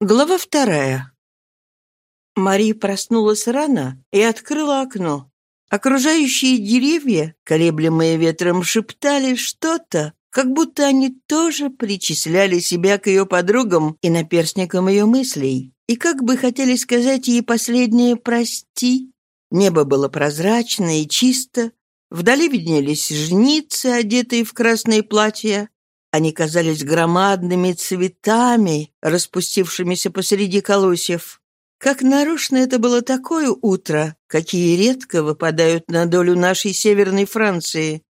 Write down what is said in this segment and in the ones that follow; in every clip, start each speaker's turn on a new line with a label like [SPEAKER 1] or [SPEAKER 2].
[SPEAKER 1] Глава вторая. Мари проснулась рано и открыла окно. Окружающие деревья, колеблемые ветром, шептали что-то, как будто они тоже причисляли себя к ее подругам и наперстникам ее мыслей, и как бы хотели сказать ей последнее «прости». Небо было прозрачно и чисто, вдали виднелись жницы, одетые в красные платья, они казались громадными цветами, распустившимися посреди колосьев. Как нарочно это было такое утро, какие редко выпадают на долю нашей северной Франции.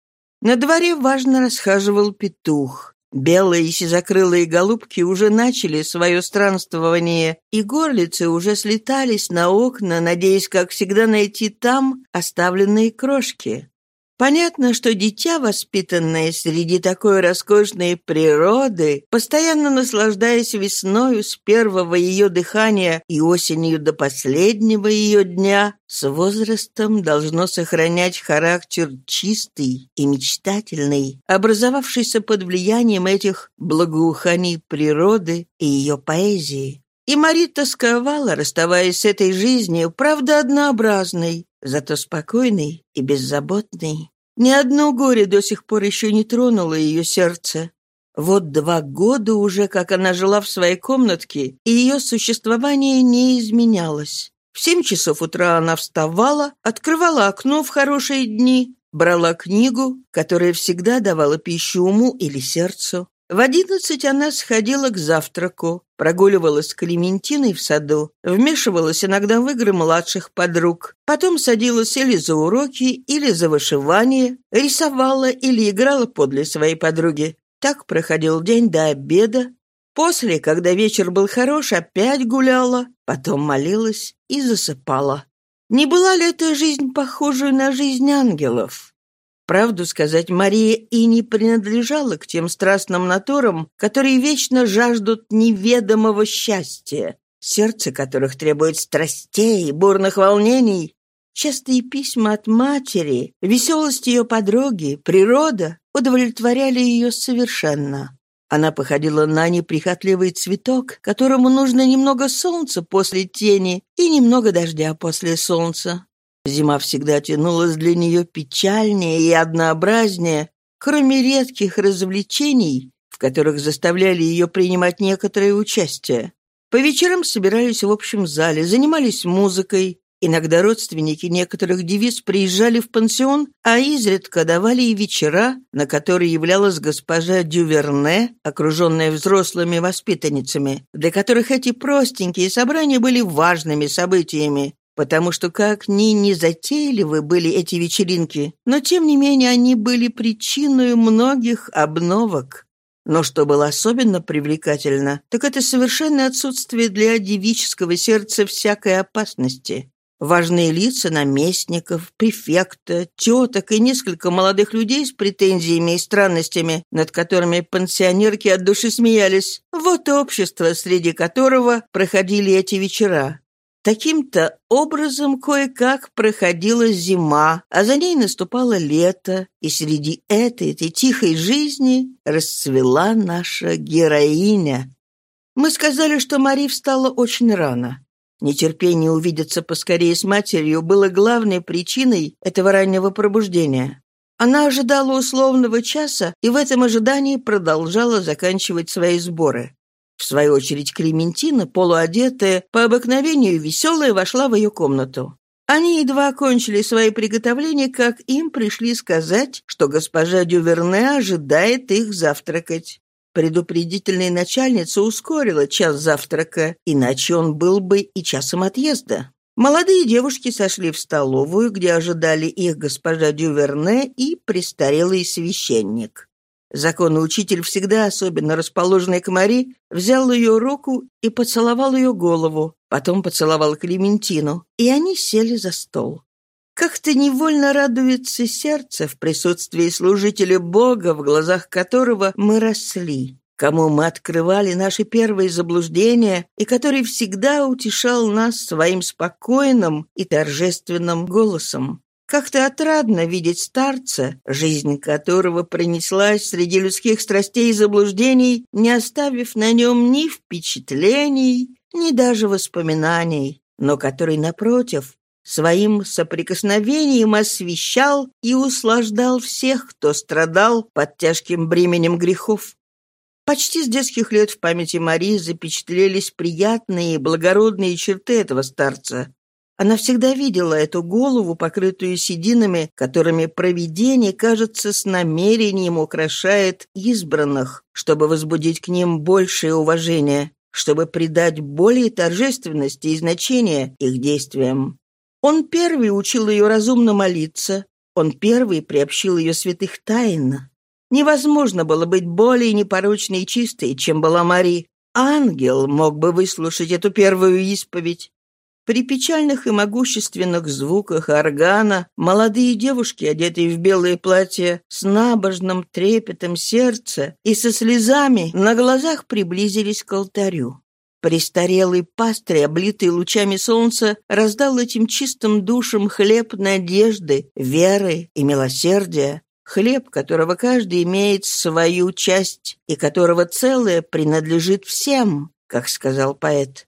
[SPEAKER 1] На дворе важно расхаживал петух. Белые сизокрылые голубки уже начали свое странствование, и горлицы уже слетались на окна, надеясь, как всегда, найти там оставленные крошки. Понятно, что дитя, воспитанное среди такой роскошной природы, постоянно наслаждаясь весною с первого ее дыхания и осенью до последнего ее дня, с возрастом должно сохранять характер чистый и мечтательный, образовавшийся под влиянием этих благоуханий природы и ее поэзии. И Мари тосковала, расставаясь с этой жизнью, правда, однообразной, зато спокойный и беззаботный. Ни одно горе до сих пор еще не тронуло ее сердце. Вот два года уже, как она жила в своей комнатке, и ее существование не изменялось. В семь часов утра она вставала, открывала окно в хорошие дни, брала книгу, которая всегда давала пищу уму или сердцу, в одиннадцать она сходила к завтраку, прогуливалась с Клементиной в саду, вмешивалась иногда в игры младших подруг, потом садилась или за уроки, или за вышивание, рисовала или играла подле своей подруги. Так проходил день до обеда. После, когда вечер был хорош, опять гуляла, потом молилась и засыпала. Не была ли эта жизнь похожа на жизнь ангелов? Правду сказать, Мария и не принадлежала к тем страстным натурам, которые вечно жаждут неведомого счастья, сердце которых требует страстей, бурных волнений. Частые письма от матери, веселость ее подруги, природа удовлетворяли ее совершенно. Она походила на неприхотливый цветок, которому нужно немного солнца после тени и немного дождя после солнца. Зима всегда тянулась для нее печальнее и однообразнее, кроме редких развлечений, в которых заставляли ее принимать некоторое участие. По вечерам собирались в общем зале, занимались музыкой. Иногда родственники некоторых девиц приезжали в пансион, а изредка давали и вечера, на которые являлась госпожа Дюверне, окруженная взрослыми воспитанницами, для которых эти простенькие собрания были важными событиями, потому что как ни незатейливы были эти вечеринки, но тем не менее они были причиной многих обновок. Но что было особенно привлекательно, так это совершенное отсутствие для девического сердца всякой опасности. Важные лица наместников, префекта, теток и несколько молодых людей с претензиями и странностями, над которыми пансионерки от души смеялись. Вот общество, среди которого проходили эти вечера. Таким-то образом кое-как проходила зима, а за ней наступало лето, и среди этой, этой тихой жизни расцвела наша героиня. Мы сказали, что Мари встала очень рано. Нетерпение увидеться поскорее с матерью было главной причиной этого раннего пробуждения. Она ожидала условного часа и в этом ожидании продолжала заканчивать свои сборы. В свою очередь Клементина, полуодетая, по обыкновению веселая, вошла в ее комнату. Они едва окончили свои приготовления, как им пришли сказать, что госпожа Дюверне ожидает их завтракать. Предупредительная начальница ускорила час завтрака, иначе он был бы и часом отъезда. Молодые девушки сошли в столовую, где ожидали их госпожа Дюверне и престарелый священник. Законный учитель, всегда особенно расположенный к Мари, взял ее руку и поцеловал ее голову, потом поцеловал Клементину, и они сели за стол. Как-то невольно радуется сердце в присутствии служителя Бога, в глазах которого мы росли, кому мы открывали наши первые заблуждения и который всегда утешал нас своим спокойным и торжественным голосом. Как-то отрадно видеть старца, жизнь которого принеслась среди людских страстей и заблуждений, не оставив на нем ни впечатлений, ни даже воспоминаний, но который, напротив, своим соприкосновением освещал и услаждал всех, кто страдал под тяжким бременем грехов. Почти с детских лет в памяти Марии запечатлелись приятные и благородные черты этого старца. Она всегда видела эту голову, покрытую сединами, которыми провидение, кажется, с намерением украшает избранных, чтобы возбудить к ним большее уважение, чтобы придать более торжественности и значения их действиям. Он первый учил ее разумно молиться, он первый приобщил ее святых тайн. Невозможно было быть более непорочной и чистой, чем была Мари. Ангел мог бы выслушать эту первую исповедь. При печальных и могущественных звуках органа молодые девушки, одетые в белые платья, с набожным трепетом сердца и со слезами на глазах приблизились к алтарю. Престарелый пастырь, облитый лучами солнца, раздал этим чистым душам хлеб надежды, веры и милосердия, хлеб, которого каждый имеет свою часть и которого целое принадлежит всем, как сказал поэт.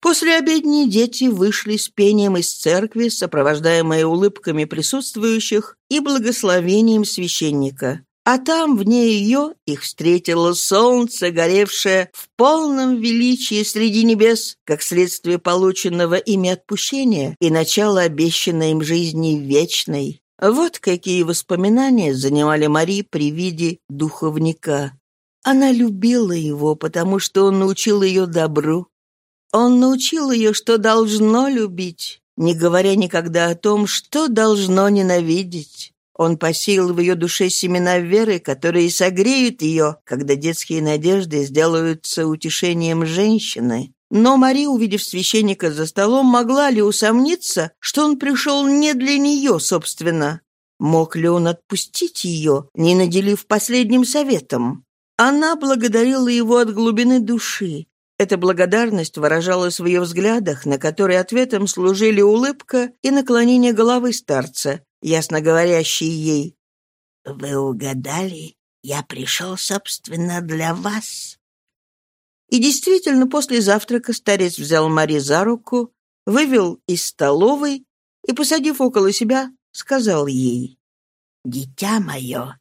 [SPEAKER 1] После обедни дети вышли с пением из церкви, сопровождаемые улыбками присутствующих и благословением священника. А там, вне ее, их встретило солнце, горевшее в полном величии среди небес, как следствие полученного ими отпущения и начало обещанной им жизни вечной. Вот какие воспоминания занимали Мари при виде духовника. Она любила его, потому что он научил ее добру, он научил ее, что должно любить, не говоря никогда о том, что должно ненавидеть. Он посеял в ее душе семена веры, которые согреют ее, когда детские надежды сделаются утешением женщины. Но Мари, увидев священника за столом, могла ли усомниться, что он пришел не для нее, собственно? Мог ли он отпустить ее, не наделив последним советом? Она благодарила его от глубины души, эта благодарность выражалась в ее взглядах, на которые ответом служили улыбка и наклонение головы старца, ясно говорящие ей «Вы угадали, я пришел, собственно, для вас». И действительно, после завтрака старец взял Мари за руку, вывел из столовой и, посадив около себя, сказал ей «Дитя мое,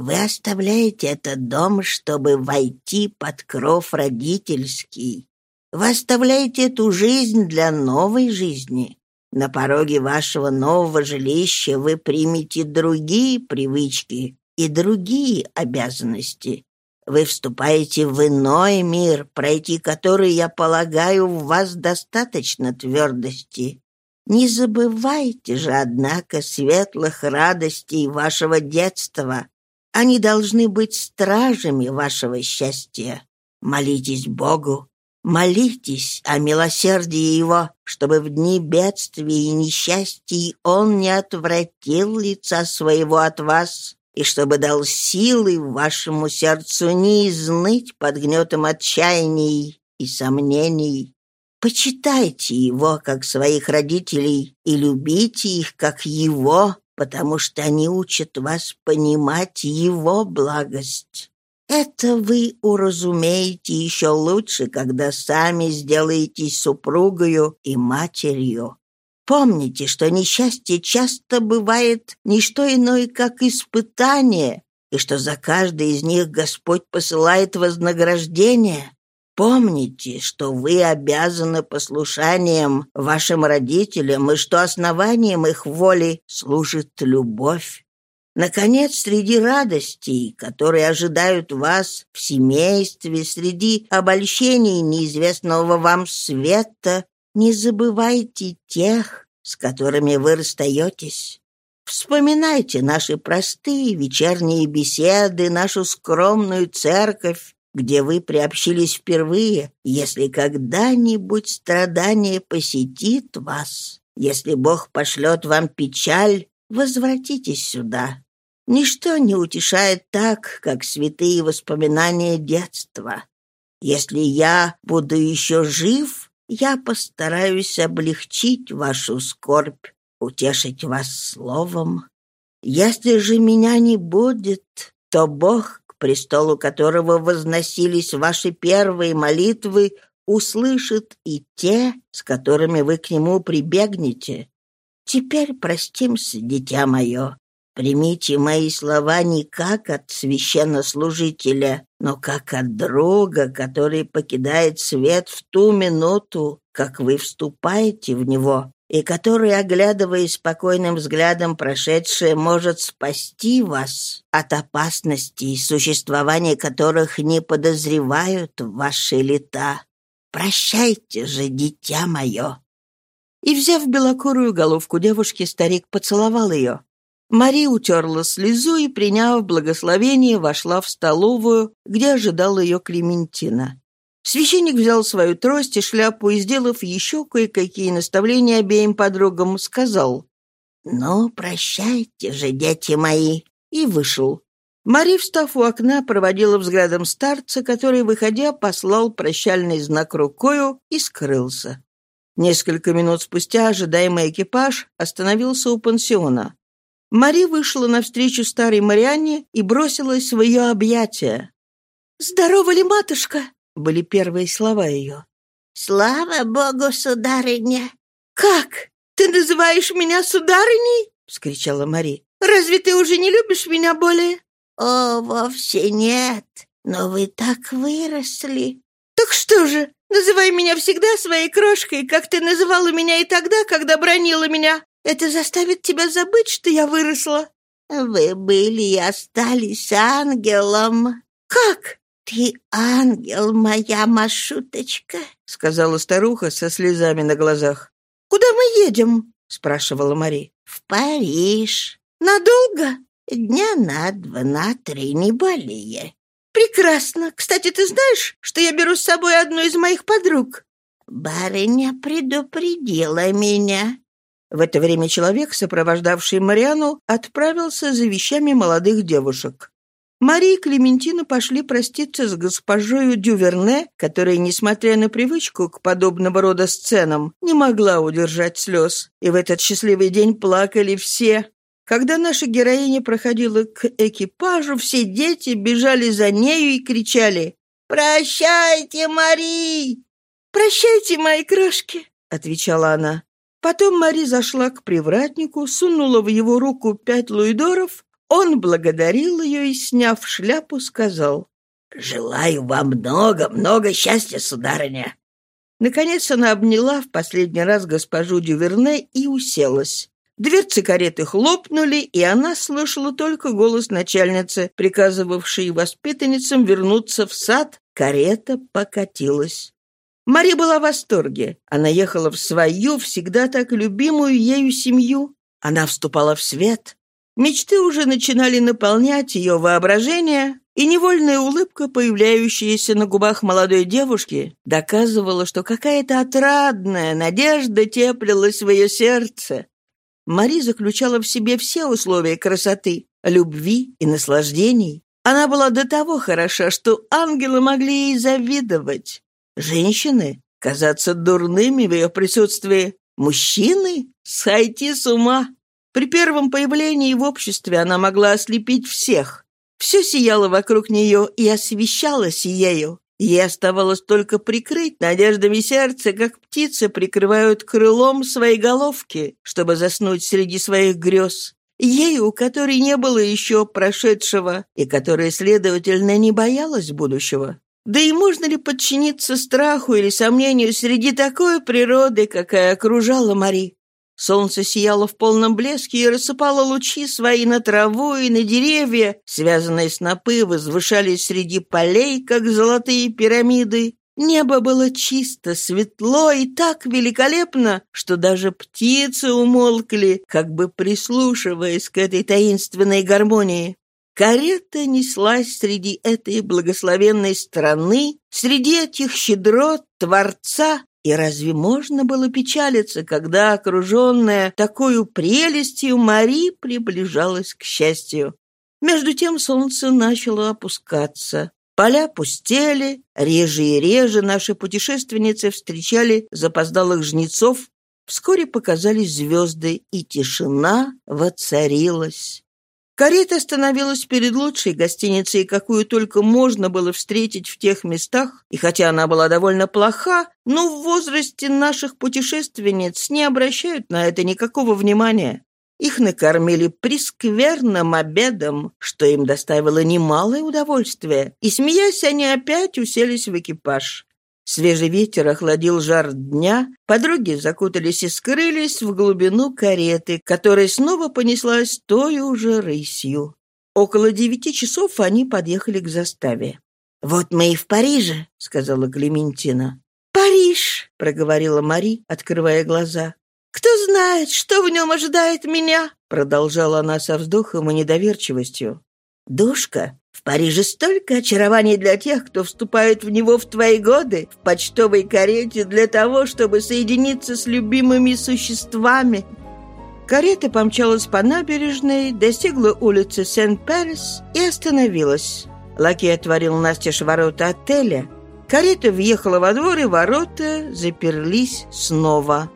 [SPEAKER 1] вы оставляете этот дом, чтобы войти под кров родительский. Вы оставляете эту жизнь для новой жизни. На пороге вашего нового жилища вы примете другие привычки и другие обязанности. Вы вступаете в иной мир, пройти который, я полагаю, в вас достаточно твердости. Не забывайте же, однако, светлых радостей вашего детства, они должны быть стражами вашего счастья. Молитесь Богу, молитесь о милосердии Его, чтобы в дни бедствий и несчастий Он не отвратил лица своего от вас, и чтобы дал силы вашему сердцу не изныть под гнетом отчаяний и сомнений. Почитайте Его, как своих родителей, и любите их, как Его, потому что они учат вас понимать его благость. Это вы уразумеете еще лучше, когда сами сделаетесь супругою и матерью. Помните, что несчастье часто бывает не что иное, как испытание, и что за каждый из них Господь посылает вознаграждение. Помните, что вы обязаны послушанием вашим родителям и что основанием их воли служит любовь. Наконец, среди радостей, которые ожидают вас в семействе, среди обольщений неизвестного вам света, не забывайте тех, с которыми вы расстаетесь. Вспоминайте наши простые вечерние беседы, нашу скромную церковь, где вы приобщились впервые, если когда-нибудь страдание посетит вас, если Бог пошлет вам печаль, возвратитесь сюда. Ничто не утешает так, как святые воспоминания детства. Если я буду еще жив, я постараюсь облегчить вашу скорбь. утешить вас словом. Если же меня не будет, то Бог, престолу которого возносились ваши первые молитвы, услышит и те, с которыми вы к нему прибегнете. Теперь простимся, дитя мое. Примите мои слова не как от священнослужителя, но как от друга, который покидает свет в ту минуту, как вы вступаете в него, и который, оглядываясь спокойным взглядом прошедшее, может спасти вас от опасностей, существования которых не подозревают ваши лета. Прощайте же, дитя мое!» И, взяв белокурую головку девушки, старик поцеловал ее. Мари утерла слезу и, приняв благословение, вошла в столовую, где ожидала ее Клементина. Священник взял свою трость и шляпу и, сделав еще кое-какие наставления обеим подругам, сказал «Ну, прощайте же, дети мои!» и вышел. Мари, встав у окна, проводила взглядом старца, который, выходя, послал прощальный знак рукою и скрылся. Несколько минут спустя ожидаемый экипаж остановился у пансиона. Мари вышла навстречу старой Марианне и бросилась в ее объятия. «Здорова ли, матушка?» — были первые слова ее.
[SPEAKER 2] «Слава Богу, сударыня!»
[SPEAKER 1] «Как? Ты называешь меня сударыней?» — вскричала Мари. «Разве ты уже не любишь меня более?»
[SPEAKER 2] «О, вовсе нет, но вы так выросли».
[SPEAKER 1] «Так что же, называй меня всегда своей крошкой, как ты называла меня и тогда, когда бронила меня. Это заставит тебя забыть, что я выросла».
[SPEAKER 2] «Вы были и остались ангелом».
[SPEAKER 1] «Как?»
[SPEAKER 2] «Ты ангел, моя Машуточка», —
[SPEAKER 1] сказала старуха со слезами на глазах. «Куда мы едем?» — спрашивала Мари.
[SPEAKER 2] «В Париж».
[SPEAKER 1] «Надолго?»
[SPEAKER 2] «Дня на два, на три, не более».
[SPEAKER 1] «Прекрасно. Кстати, ты знаешь, что я беру с собой одну из моих подруг?»
[SPEAKER 2] «Барыня предупредила меня».
[SPEAKER 1] В это время человек, сопровождавший Мариану, отправился за вещами молодых девушек. Мария и Клементина пошли проститься с госпожою Дюверне, которая, несмотря на привычку к подобного рода сценам, не могла удержать слез. И в этот счастливый день плакали все. Когда наша героиня проходила к экипажу, все дети бежали за нею и кричали «Прощайте, Мари!» «Прощайте, мои крошки!» — отвечала она. Потом Мари зашла к привратнику, сунула в его руку пять луидоров. Он благодарил ее и, сняв шляпу, сказал, «Желаю вам много-много счастья, сударыня». Наконец она обняла в последний раз госпожу Дюверне и уселась. Дверцы кареты хлопнули, и она слышала только голос начальницы, приказывавшей воспитанницам вернуться в сад. Карета покатилась. Мари была в восторге. Она ехала в свою, всегда так любимую ею семью. Она вступала в свет. Мечты уже начинали наполнять ее воображение, и невольная улыбка, появляющаяся на губах молодой девушки, доказывала, что какая-то отрадная надежда теплилась в ее сердце. Мари заключала в себе все условия красоты, любви и наслаждений. Она была до того хороша, что ангелы могли ей завидовать. Женщины — казаться дурными в ее присутствии. Мужчины — сойти с ума. При первом появлении в обществе она могла ослепить всех. Все сияло вокруг нее и освещалось ею. Ей оставалось только прикрыть надеждами сердце, как птицы прикрывают крылом своей головки, чтобы заснуть среди своих грез. Ей, у которой не было еще прошедшего, и которая, следовательно, не боялась будущего. Да и можно ли подчиниться страху или сомнению среди такой природы, какая окружала Мари? Солнце сияло в полном блеске и рассыпало лучи свои на траву и на деревья. Связанные снопы возвышались среди полей, как золотые пирамиды. Небо было чисто, светло и так великолепно, что даже птицы умолкли, как бы прислушиваясь к этой таинственной гармонии. Карета неслась среди этой благословенной страны, среди этих щедрот Творца, и разве можно было печалиться, когда, окруженная такой прелестью, Мари приближалась к счастью? Между тем солнце начало опускаться. Поля пустели, реже и реже наши путешественницы встречали запоздалых жнецов. Вскоре показались звезды, и тишина воцарилась. Карета остановилась перед лучшей гостиницей, какую только можно было встретить в тех местах, и хотя она была довольно плоха, но в возрасте наших путешественниц не обращают на это никакого внимания. Их накормили прескверным обедом, что им доставило немалое удовольствие, и, смеясь, они опять уселись в экипаж. Свежий ветер охладил жар дня, подруги закутались и скрылись в глубину кареты, которая снова понеслась той уже рысью. Около девяти часов они подъехали к заставе.
[SPEAKER 2] «Вот мы и в Париже», — сказала Клементина. «Париж», — проговорила Мари, открывая глаза. «Кто знает, что в нем ожидает меня?» — продолжала она со вздохом и недоверчивостью. «Душка, в Париже столько очарований для тех, кто вступает в него в твои годы, в почтовой карете для того, чтобы соединиться с любимыми существами».
[SPEAKER 1] Карета помчалась по набережной, достигла улицы Сен-Перес и остановилась. Лакей отворил настежь ворота отеля. Карета въехала во двор, и ворота заперлись снова.